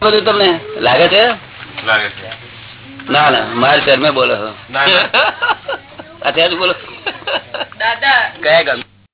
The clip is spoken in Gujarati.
બધું તમને લાગે છે? ના ના મારે શહેર બોલો છો. અત્યારે બોલો. દાદા. કયા ગમે?